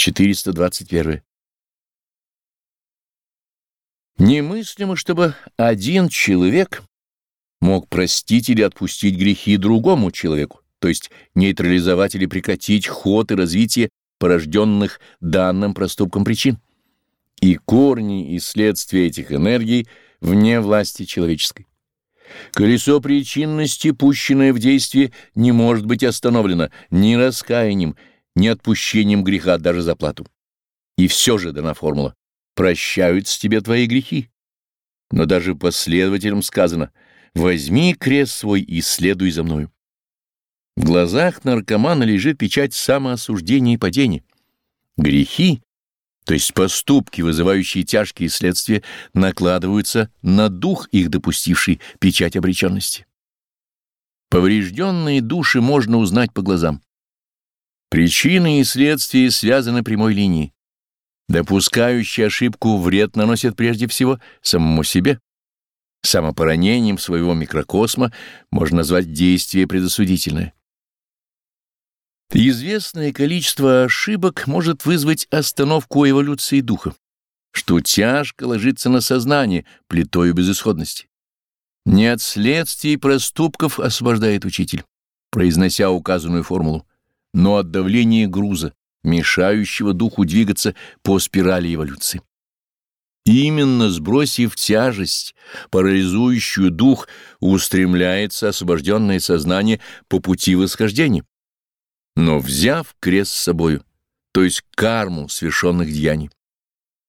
421. Немыслимо, чтобы один человек мог простить или отпустить грехи другому человеку, то есть нейтрализовать или прекратить ход и развитие порожденных данным проступком причин. И корни и следствия этих энергий вне власти человеческой. Колесо причинности, пущенное в действие, не может быть остановлено ни раскаянием, ни отпущением греха даже за плату. И все же дана формула «прощаются тебе твои грехи». Но даже последователям сказано «возьми крест свой и следуй за мною». В глазах наркомана лежит печать самоосуждения и падения. Грехи, то есть поступки, вызывающие тяжкие следствия, накладываются на дух их допустивший печать обреченности. Поврежденные души можно узнать по глазам. Причины и следствия связаны прямой линией. Допускающий ошибку вред наносит прежде всего самому себе. Самопоранением своего микрокосма можно назвать действие предосудительное. Известное количество ошибок может вызвать остановку эволюции духа, что тяжко ложится на сознание плитою безысходности. Не от следствий проступков освобождает учитель, произнося указанную формулу но от давления груза, мешающего духу двигаться по спирали эволюции. Именно сбросив тяжесть, парализующую дух, устремляется освобожденное сознание по пути восхождения. Но взяв крест с собою, то есть карму свершенных деяний.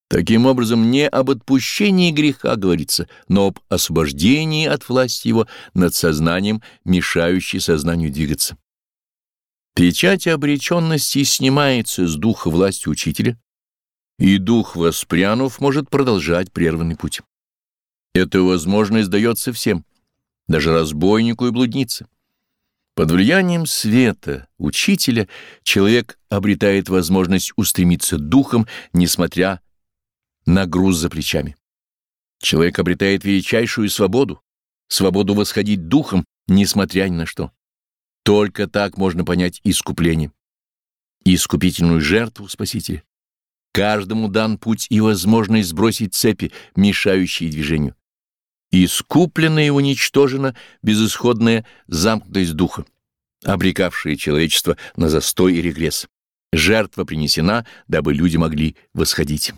Таким образом, не об отпущении греха говорится, но об освобождении от власти его над сознанием, мешающей сознанию двигаться. Печать обреченности снимается с духа власти учителя, и дух, воспрянув, может продолжать прерванный путь. Эта возможность дается всем, даже разбойнику и блуднице. Под влиянием света, учителя, человек обретает возможность устремиться духом, несмотря на груз за плечами. Человек обретает величайшую свободу, свободу восходить духом, несмотря ни на что. Только так можно понять искупление, искупительную жертву Спасителя. Каждому дан путь и возможность сбросить цепи, мешающие движению. Искуплена и уничтожена безысходная замкнутость духа, обрекавшая человечество на застой и регресс. Жертва принесена, дабы люди могли восходить.